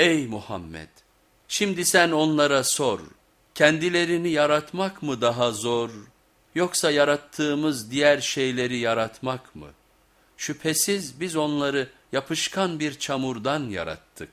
Ey Muhammed! Şimdi sen onlara sor, kendilerini yaratmak mı daha zor, yoksa yarattığımız diğer şeyleri yaratmak mı? Şüphesiz biz onları yapışkan bir çamurdan yarattık.